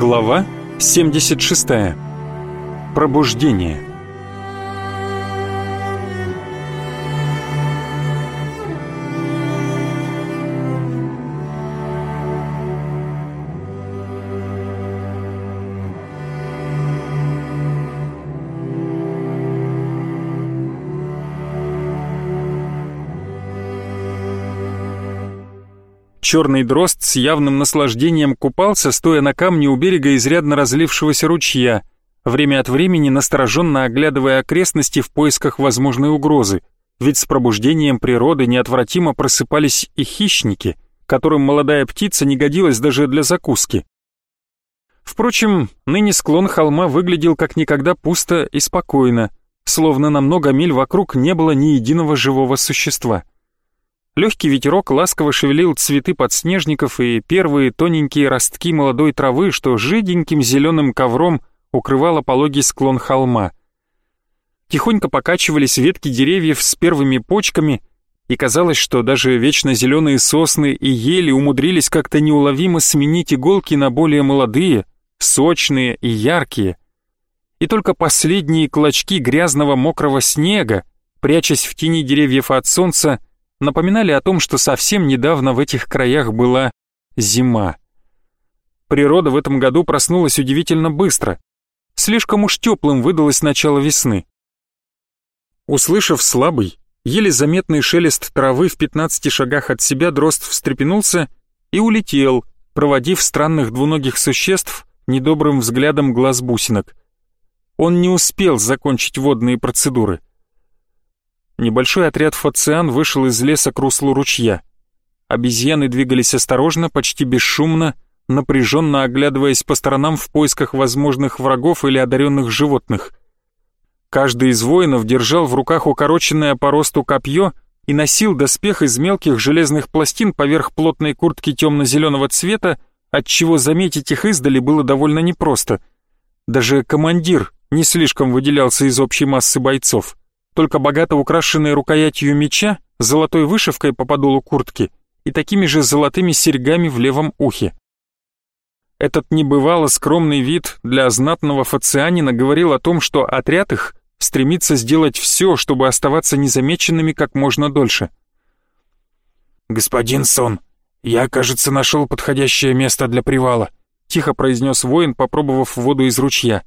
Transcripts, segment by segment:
Глава 76. Пробуждение. Черный дрозд с явным наслаждением купался, стоя на камне у берега изрядно разлившегося ручья, время от времени настороженно оглядывая окрестности в поисках возможной угрозы, ведь с пробуждением природы неотвратимо просыпались и хищники, которым молодая птица не годилась даже для закуски. Впрочем, ныне склон холма выглядел как никогда пусто и спокойно, словно на много миль вокруг не было ни единого живого существа. Легкий ветерок ласково шевелил цветы подснежников и первые тоненькие ростки молодой травы, что жиденьким зеленым ковром укрывало пологий склон холма. Тихонько покачивались ветки деревьев с первыми почками, и казалось, что даже вечно зеленые сосны и ели умудрились как-то неуловимо сменить иголки на более молодые, сочные и яркие. И только последние клочки грязного мокрого снега, прячась в тени деревьев от солнца, напоминали о том, что совсем недавно в этих краях была зима. Природа в этом году проснулась удивительно быстро. Слишком уж теплым выдалось начало весны. Услышав слабый, еле заметный шелест травы в 15 шагах от себя, дрозд встрепенулся и улетел, проводив странных двуногих существ недобрым взглядом глаз бусинок. Он не успел закончить водные процедуры — Небольшой отряд фациан вышел из леса к руслу ручья. Обезьяны двигались осторожно, почти бесшумно, напряженно оглядываясь по сторонам в поисках возможных врагов или одаренных животных. Каждый из воинов держал в руках укороченное по росту копье и носил доспех из мелких железных пластин поверх плотной куртки темно-зеленого цвета, отчего заметить их издали было довольно непросто. Даже командир не слишком выделялся из общей массы бойцов только богато украшенные рукоятью меча, золотой вышивкой по подолу куртки и такими же золотыми серьгами в левом ухе. Этот небывало скромный вид для знатного фацианина говорил о том, что отряд их стремится сделать все, чтобы оставаться незамеченными как можно дольше. «Господин Сон, я, кажется, нашел подходящее место для привала», тихо произнес воин, попробовав воду из ручья.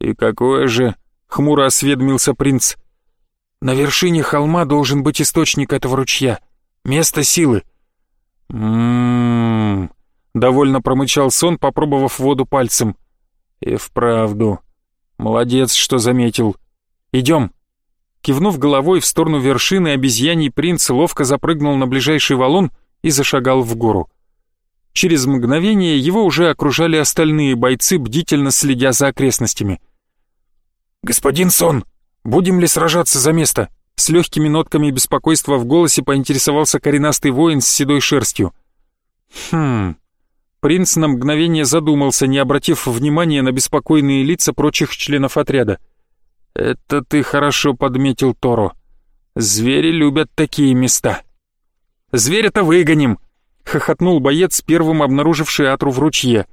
«И какое же?» — хмуро осведомился принц. На вершине холма должен быть источник этого ручья. Место силы. Ммм. Довольно промычал сон, попробовав воду пальцем. И вправду. Молодец, что заметил. Идем. Кивнув головой в сторону вершины, обезьяний принц ловко запрыгнул на ближайший валун и зашагал в гору. Через мгновение его уже окружали остальные бойцы, бдительно следя за окрестностями. «Господин Сон, Будем ли сражаться за место?» С легкими нотками беспокойства в голосе поинтересовался коренастый воин с седой шерстью. «Хм...» Принц на мгновение задумался, не обратив внимания на беспокойные лица прочих членов отряда. «Это ты хорошо подметил, Торо. Звери любят такие места». «Зверя-то выгоним!» — хохотнул боец, первым обнаруживший Атру в ручье.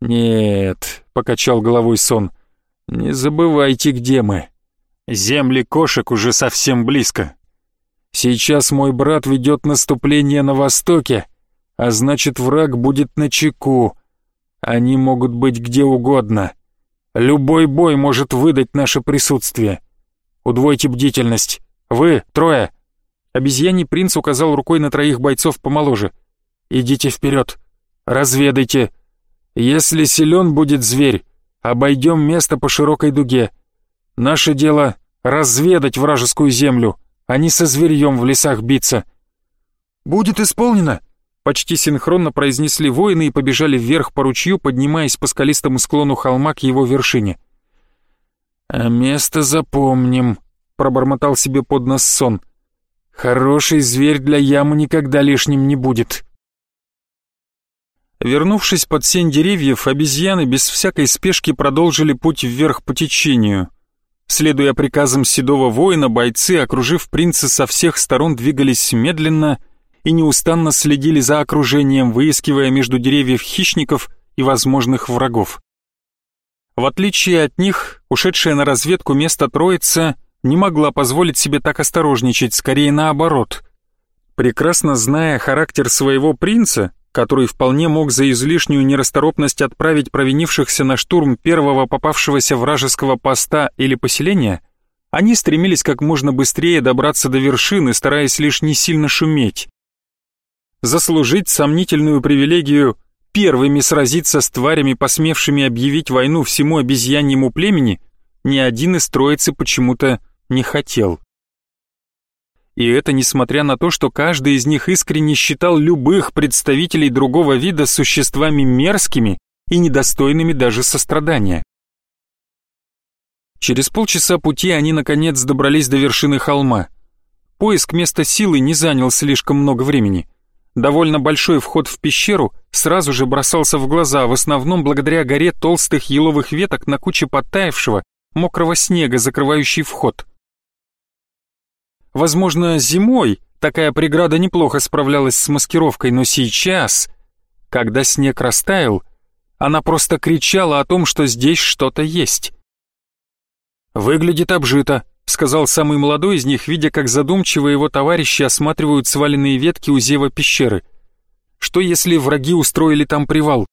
«Нет», — покачал головой сон, — «не забывайте, где мы. Земли кошек уже совсем близко. Сейчас мой брат ведет наступление на востоке, а значит враг будет на чеку. Они могут быть где угодно. Любой бой может выдать наше присутствие. Удвойте бдительность. Вы, трое. Обезьяний принц указал рукой на троих бойцов помоложе. Идите вперед. Разведайте. Если силен будет зверь, обойдем место по широкой дуге. Наше дело — разведать вражескую землю, а не со зверьем в лесах биться». «Будет исполнено!» Почти синхронно произнесли воины и побежали вверх по ручью, поднимаясь по скалистому склону холма к его вершине. «А место запомним», — пробормотал себе под нос сон. «Хороший зверь для ямы никогда лишним не будет». Вернувшись под сень деревьев, обезьяны без всякой спешки продолжили путь вверх по течению. Следуя приказам седого воина, бойцы, окружив принца со всех сторон, двигались медленно и неустанно следили за окружением, выискивая между деревьев хищников и возможных врагов. В отличие от них, ушедшая на разведку место Троица не могла позволить себе так осторожничать, скорее наоборот. Прекрасно зная характер своего принца, который вполне мог за излишнюю нерасторопность отправить провинившихся на штурм первого попавшегося вражеского поста или поселения, они стремились как можно быстрее добраться до вершины, стараясь лишь не сильно шуметь. Заслужить сомнительную привилегию первыми сразиться с тварями, посмевшими объявить войну всему обезьяньему племени, ни один из троицы почему-то не хотел. И это несмотря на то, что каждый из них искренне считал любых представителей другого вида существами мерзкими и недостойными даже сострадания. Через полчаса пути они наконец добрались до вершины холма. Поиск места силы не занял слишком много времени. Довольно большой вход в пещеру сразу же бросался в глаза, в основном благодаря горе толстых еловых веток на куче подтаявшего, мокрого снега, закрывающий вход. Возможно, зимой такая преграда неплохо справлялась с маскировкой, но сейчас, когда снег растаял, она просто кричала о том, что здесь что-то есть. «Выглядит обжито», — сказал самый молодой из них, видя, как задумчиво его товарищи осматривают сваленные ветки у зева пещеры. «Что, если враги устроили там привал?»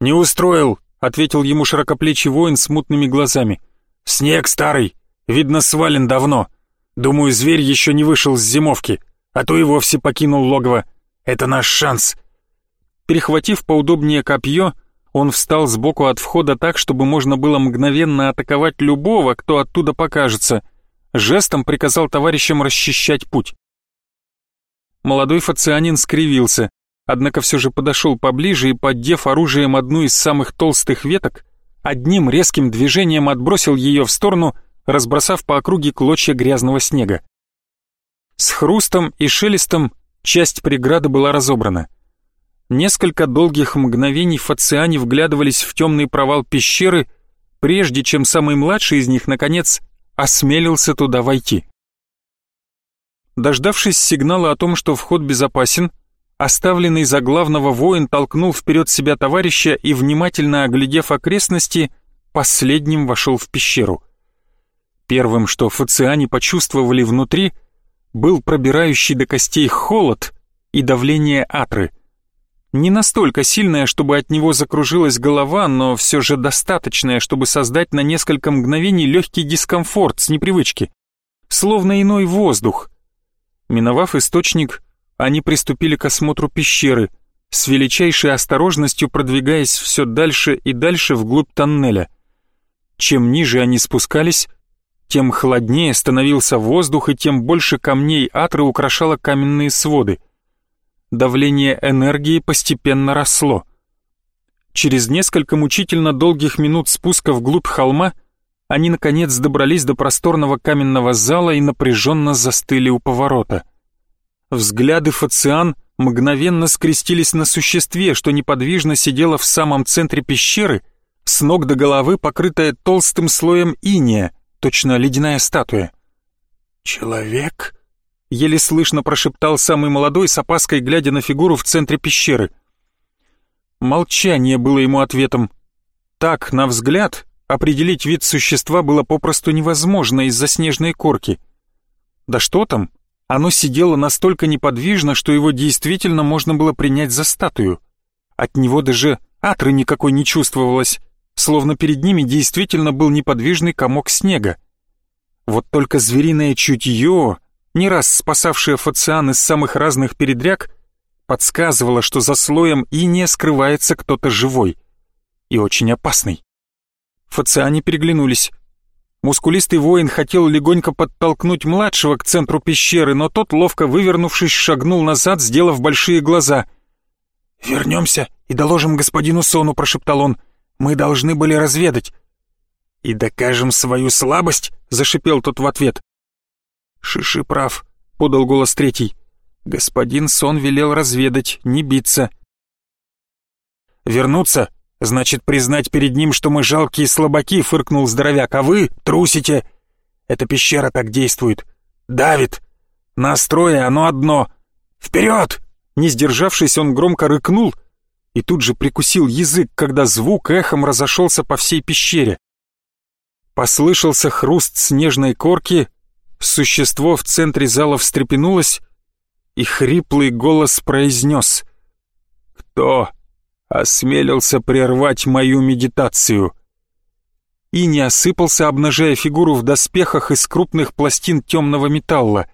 «Не устроил», — ответил ему широкоплечий воин с мутными глазами. «Снег старый, видно, свален давно. Думаю, зверь еще не вышел с зимовки, а то и вовсе покинул логово. Это наш шанс. Перехватив поудобнее копье, он встал сбоку от входа так, чтобы можно было мгновенно атаковать любого, кто оттуда покажется. Жестом приказал товарищам расчищать путь. Молодой фацианин скривился, однако все же подошел поближе и, поддев оружием одну из самых толстых веток, одним резким движением отбросил ее в сторону разбросав по округе клочья грязного снега. С хрустом и шелестом часть преграды была разобрана. Несколько долгих мгновений фациане вглядывались в темный провал пещеры, прежде чем самый младший из них, наконец, осмелился туда войти. Дождавшись сигнала о том, что вход безопасен, оставленный за главного воин толкнул вперед себя товарища и, внимательно оглядев окрестности, последним вошел в пещеру. Первым, что фациане почувствовали внутри, был пробирающий до костей холод и давление атры. Не настолько сильное, чтобы от него закружилась голова, но все же достаточное, чтобы создать на несколько мгновений легкий дискомфорт с непривычки. Словно иной воздух. Миновав источник, они приступили к осмотру пещеры, с величайшей осторожностью продвигаясь все дальше и дальше вглубь тоннеля. Чем ниже они спускались, тем холоднее становился воздух и тем больше камней атры украшало каменные своды. Давление энергии постепенно росло. Через несколько мучительно долгих минут спуска вглубь холма они наконец добрались до просторного каменного зала и напряженно застыли у поворота. Взгляды Фациан мгновенно скрестились на существе, что неподвижно сидело в самом центре пещеры, с ног до головы покрытое толстым слоем иния, точно ледяная статуя. «Человек?» — еле слышно прошептал самый молодой, с опаской глядя на фигуру в центре пещеры. Молчание было ему ответом. Так, на взгляд, определить вид существа было попросту невозможно из-за снежной корки. Да что там, оно сидело настолько неподвижно, что его действительно можно было принять за статую. От него даже атры никакой не чувствовалось словно перед ними действительно был неподвижный комок снега. Вот только звериное чутье, не раз спасавшее Фациан из самых разных передряг, подсказывало, что за слоем и не скрывается кто-то живой и очень опасный. Фациане переглянулись. Мускулистый воин хотел легонько подтолкнуть младшего к центру пещеры, но тот, ловко вывернувшись, шагнул назад, сделав большие глаза. «Вернемся и доложим господину Сону», — прошептал он. Мы должны были разведать». «И докажем свою слабость?» — зашипел тот в ответ. «Шиши прав», — подал голос третий. «Господин Сон велел разведать, не биться». «Вернуться? Значит, признать перед ним, что мы жалкие слабаки», — фыркнул здоровяк. «А вы трусите. Эта пещера так действует. Давит. Настроя оно одно. Вперед!» Не сдержавшись, он громко рыкнул — и тут же прикусил язык, когда звук эхом разошелся по всей пещере. Послышался хруст снежной корки, существо в центре зала встрепенулось, и хриплый голос произнес «Кто осмелился прервать мою медитацию?» И не осыпался, обнажая фигуру в доспехах из крупных пластин темного металла.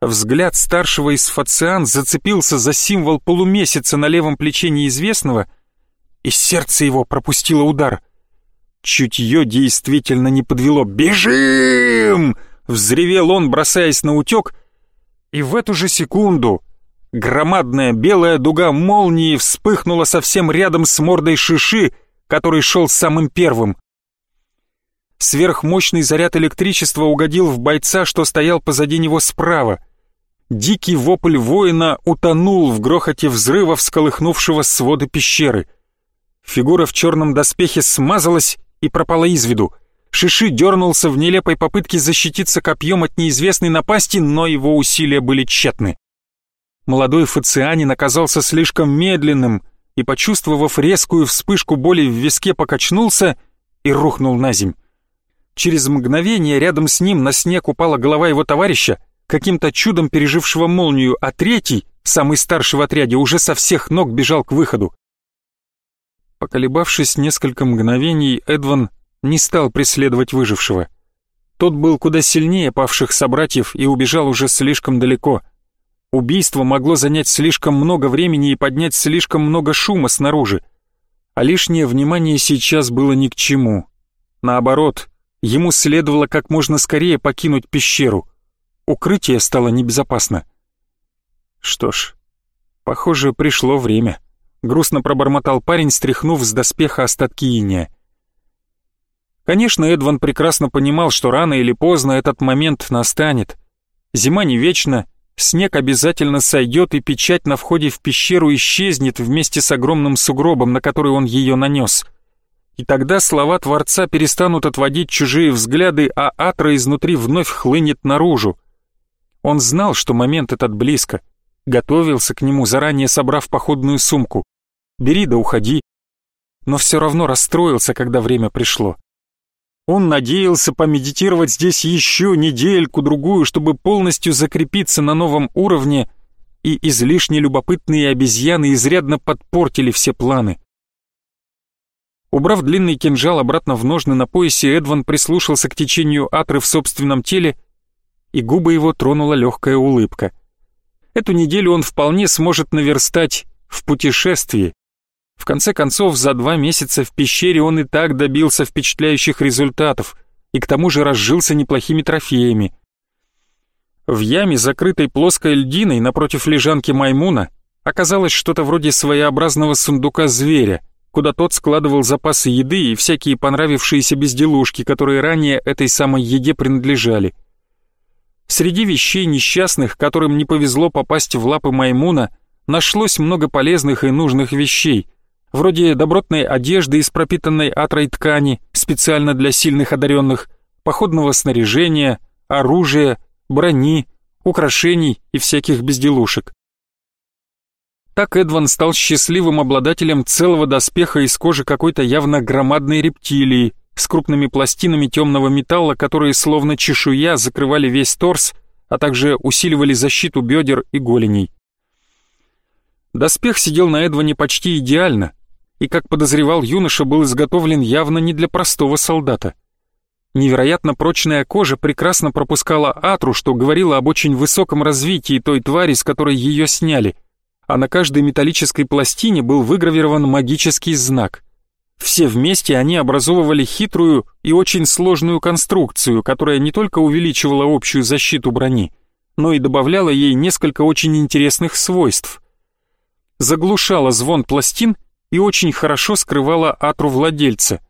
Взгляд старшего из фациан зацепился за символ полумесяца на левом плече неизвестного, и сердце его пропустило удар. Чутье действительно не подвело. «Бежим!» — взревел он, бросаясь на утек, и в эту же секунду громадная белая дуга молнии вспыхнула совсем рядом с мордой шиши, который шел самым первым. Сверхмощный заряд электричества угодил в бойца, что стоял позади него справа — Дикий вопль воина утонул в грохоте взрыва, всколыхнувшего своды пещеры. Фигура в черном доспехе смазалась и пропала из виду. Шиши дернулся в нелепой попытке защититься копьем от неизвестной напасти, но его усилия были тщетны. Молодой фацианин оказался слишком медленным и, почувствовав резкую вспышку боли в виске, покачнулся и рухнул на земь. Через мгновение рядом с ним на снег упала голова его товарища, каким-то чудом пережившего молнию, а третий, самый старший в отряде, уже со всех ног бежал к выходу. Поколебавшись несколько мгновений, Эдван не стал преследовать выжившего. Тот был куда сильнее павших собратьев и убежал уже слишком далеко. Убийство могло занять слишком много времени и поднять слишком много шума снаружи. А лишнее внимание сейчас было ни к чему. Наоборот, ему следовало как можно скорее покинуть пещеру. Укрытие стало небезопасно. Что ж, похоже, пришло время. Грустно пробормотал парень, стряхнув с доспеха остатки иния. Конечно, Эдван прекрасно понимал, что рано или поздно этот момент настанет. Зима не вечна, снег обязательно сойдет, и печать на входе в пещеру исчезнет вместе с огромным сугробом, на который он ее нанес. И тогда слова Творца перестанут отводить чужие взгляды, а Атра изнутри вновь хлынет наружу. Он знал, что момент этот близко, готовился к нему, заранее собрав походную сумку. «Бери да уходи». Но все равно расстроился, когда время пришло. Он надеялся помедитировать здесь еще недельку-другую, чтобы полностью закрепиться на новом уровне, и излишне любопытные обезьяны изрядно подпортили все планы. Убрав длинный кинжал обратно в ножны на поясе, Эдван прислушался к течению атры в собственном теле и губы его тронула легкая улыбка. Эту неделю он вполне сможет наверстать в путешествии. В конце концов, за два месяца в пещере он и так добился впечатляющих результатов и к тому же разжился неплохими трофеями. В яме, закрытой плоской льдиной напротив лежанки Маймуна, оказалось что-то вроде своеобразного сундука зверя, куда тот складывал запасы еды и всякие понравившиеся безделушки, которые ранее этой самой еде принадлежали – Среди вещей несчастных, которым не повезло попасть в лапы Маймуна, нашлось много полезных и нужных вещей, вроде добротной одежды из пропитанной атрой ткани, специально для сильных одаренных, походного снаряжения, оружия, брони, украшений и всяких безделушек. Так Эдван стал счастливым обладателем целого доспеха из кожи какой-то явно громадной рептилии, с крупными пластинами темного металла, которые словно чешуя закрывали весь торс, а также усиливали защиту бедер и голеней. Доспех сидел на Эдване почти идеально, и, как подозревал юноша, был изготовлен явно не для простого солдата. Невероятно прочная кожа прекрасно пропускала атру, что говорило об очень высоком развитии той твари, с которой ее сняли, а на каждой металлической пластине был выгравирован магический знак — все вместе они образовывали хитрую и очень сложную конструкцию, которая не только увеличивала общую защиту брони, но и добавляла ей несколько очень интересных свойств. Заглушала звон пластин и очень хорошо скрывала атру владельца.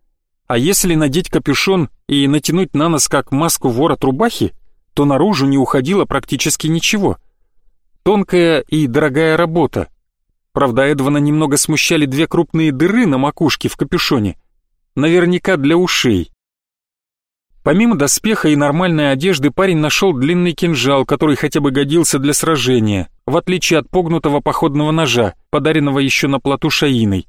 А если надеть капюшон и натянуть на нос как маску ворот рубахи, то наружу не уходило практически ничего. Тонкая и дорогая работа, Правда, Эдвана немного смущали две крупные дыры на макушке в капюшоне. Наверняка для ушей. Помимо доспеха и нормальной одежды парень нашел длинный кинжал, который хотя бы годился для сражения, в отличие от погнутого походного ножа, подаренного еще на плоту Шаиной.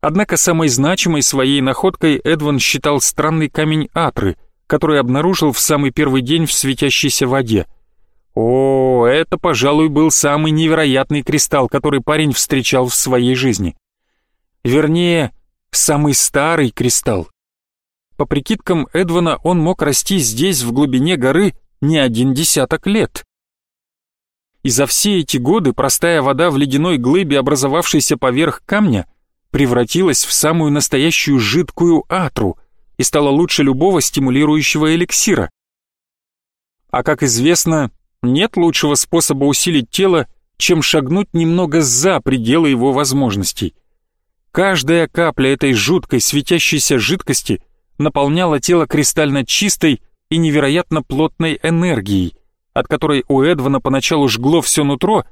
Однако самой значимой своей находкой Эдван считал странный камень Атры, который обнаружил в самый первый день в светящейся воде. О, это, пожалуй, был самый невероятный кристалл, который парень встречал в своей жизни. Вернее, самый старый кристалл. По прикидкам Эдвана, он мог расти здесь, в глубине горы, не один десяток лет. И за все эти годы простая вода в ледяной глыбе, образовавшейся поверх камня, превратилась в самую настоящую жидкую атру и стала лучше любого стимулирующего эликсира. А как известно, нет лучшего способа усилить тело, чем шагнуть немного за пределы его возможностей. Каждая капля этой жуткой светящейся жидкости наполняла тело кристально чистой и невероятно плотной энергией, от которой у Эдвана поначалу жгло все нутро,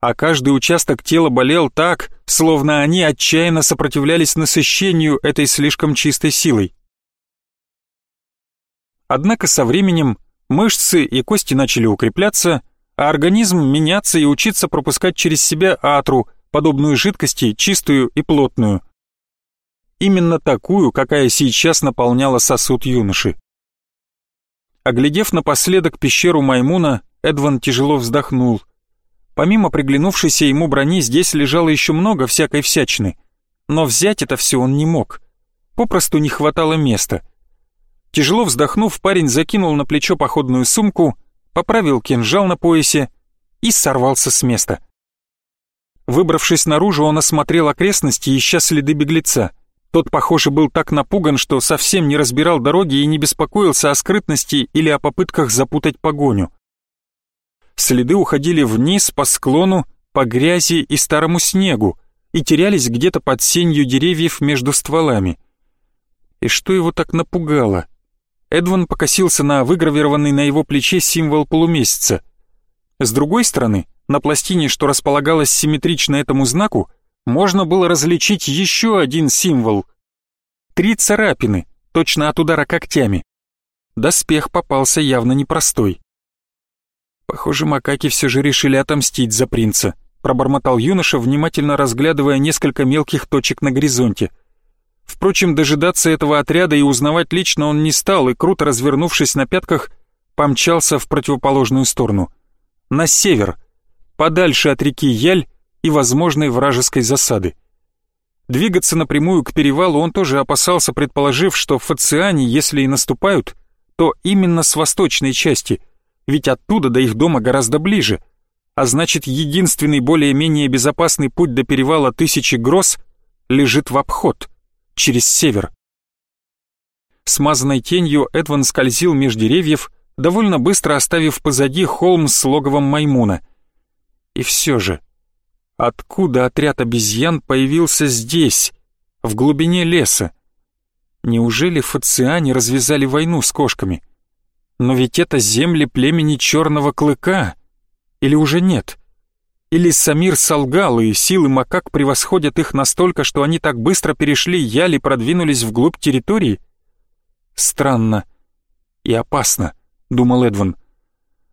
а каждый участок тела болел так, словно они отчаянно сопротивлялись насыщению этой слишком чистой силой. Однако со временем мышцы и кости начали укрепляться, а организм меняться и учиться пропускать через себя атру – подобную жидкости, чистую и плотную. Именно такую, какая сейчас наполняла сосуд юноши. Оглядев напоследок пещеру Маймуна, Эдван тяжело вздохнул. Помимо приглянувшейся ему брони, здесь лежало еще много всякой всячины, но взять это все он не мог. Попросту не хватало места. Тяжело вздохнув, парень закинул на плечо походную сумку, поправил кинжал на поясе и сорвался с места. Выбравшись наружу, он осмотрел окрестности, ища следы беглеца. Тот, похоже, был так напуган, что совсем не разбирал дороги и не беспокоился о скрытности или о попытках запутать погоню. Следы уходили вниз по склону, по грязи и старому снегу и терялись где-то под сенью деревьев между стволами. И что его так напугало? Эдван покосился на выгравированный на его плече символ полумесяца. С другой стороны, на пластине, что располагалась симметрично этому знаку, можно было различить еще один символ. Три царапины, точно от удара когтями. Доспех попался явно непростой. Похоже, макаки все же решили отомстить за принца, пробормотал юноша, внимательно разглядывая несколько мелких точек на горизонте. Впрочем, дожидаться этого отряда и узнавать лично он не стал и, круто развернувшись на пятках, помчался в противоположную сторону. На север — подальше от реки Яль и возможной вражеской засады. Двигаться напрямую к перевалу он тоже опасался, предположив, что фациане, если и наступают, то именно с восточной части, ведь оттуда до их дома гораздо ближе, а значит единственный более-менее безопасный путь до перевала Тысячи Гроз лежит в обход, через север. Смазанной тенью Эдван скользил меж деревьев, довольно быстро оставив позади холм с логовом Маймуна. И все же, откуда отряд обезьян появился здесь, в глубине леса? Неужели фациане развязали войну с кошками? Но ведь это земли племени Черного Клыка. Или уже нет? Или Самир солгал, и силы макак превосходят их настолько, что они так быстро перешли Яли и продвинулись вглубь территории? Странно и опасно, думал Эдван.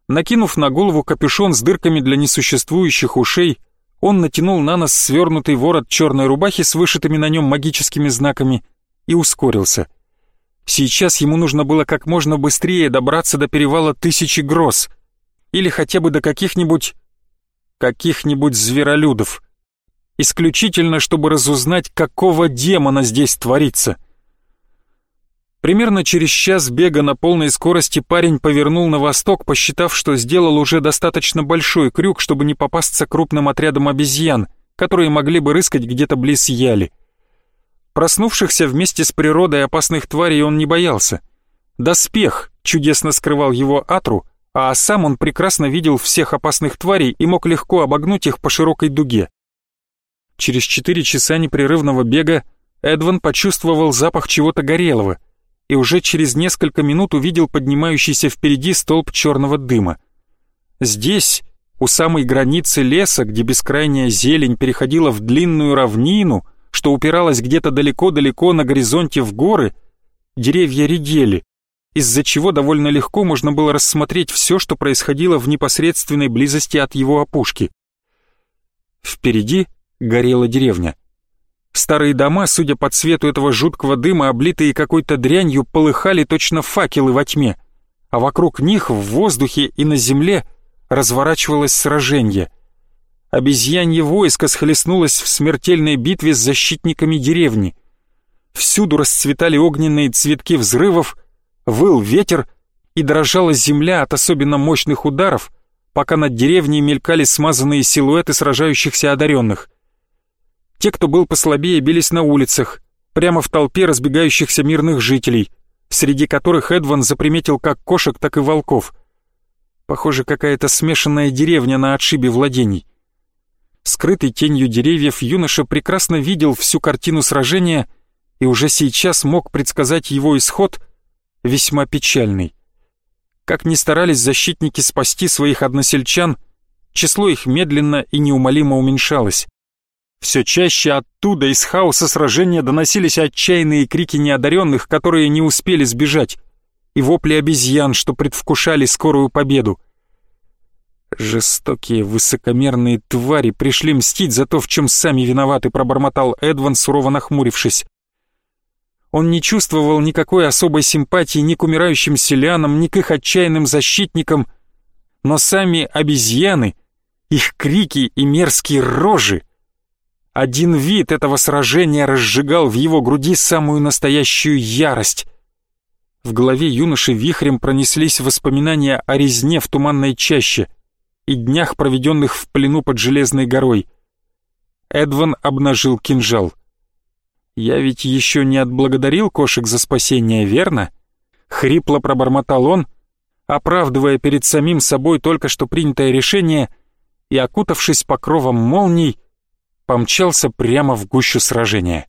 Накинув на голову капюшон с дырками для несуществующих ушей, он натянул на нос свернутый ворот черной рубахи с вышитыми на нем магическими знаками и ускорился. Сейчас ему нужно было как можно быстрее добраться до перевала Тысячи Гроз или хотя бы до каких-нибудь... каких-нибудь зверолюдов. Исключительно, чтобы разузнать, какого демона здесь творится — Примерно через час бега на полной скорости парень повернул на восток, посчитав, что сделал уже достаточно большой крюк, чтобы не попасться крупным отрядом обезьян, которые могли бы рыскать где-то близ Яли. Проснувшихся вместе с природой опасных тварей он не боялся. Доспех чудесно скрывал его атру, а сам он прекрасно видел всех опасных тварей и мог легко обогнуть их по широкой дуге. Через четыре часа непрерывного бега Эдван почувствовал запах чего-то горелого — и уже через несколько минут увидел поднимающийся впереди столб черного дыма. Здесь, у самой границы леса, где бескрайняя зелень переходила в длинную равнину, что упиралась где-то далеко-далеко на горизонте в горы, деревья редели, из-за чего довольно легко можно было рассмотреть все, что происходило в непосредственной близости от его опушки. Впереди горела деревня. Старые дома, судя по цвету этого жуткого дыма, облитые какой-то дрянью, полыхали точно факелы во тьме, а вокруг них в воздухе и на земле разворачивалось сражение. Обезьянье войско схлестнулось в смертельной битве с защитниками деревни. Всюду расцветали огненные цветки взрывов, выл ветер и дрожала земля от особенно мощных ударов, пока над деревней мелькали смазанные силуэты сражающихся одаренных. Те, кто был послабее, бились на улицах, прямо в толпе разбегающихся мирных жителей, среди которых Эдван заприметил как кошек, так и волков. Похоже, какая-то смешанная деревня на отшибе владений. Скрытый тенью деревьев, юноша прекрасно видел всю картину сражения и уже сейчас мог предсказать его исход, весьма печальный. Как ни старались защитники спасти своих односельчан, число их медленно и неумолимо уменьшалось. Все чаще оттуда, из хаоса сражения, доносились отчаянные крики неодаренных, которые не успели сбежать, и вопли обезьян, что предвкушали скорую победу. «Жестокие, высокомерные твари пришли мстить за то, в чем сами виноваты», пробормотал Эдван, сурово нахмурившись. Он не чувствовал никакой особой симпатии ни к умирающим селянам, ни к их отчаянным защитникам, но сами обезьяны, их крики и мерзкие рожи один вид этого сражения разжигал в его груди самую настоящую ярость. В голове юноши вихрем пронеслись воспоминания о резне в туманной чаще и днях, проведенных в плену под Железной горой. Эдван обнажил кинжал. «Я ведь еще не отблагодарил кошек за спасение, верно?» Хрипло пробормотал он, оправдывая перед самим собой только что принятое решение и, окутавшись покровом молний, помчался прямо в гущу сражения.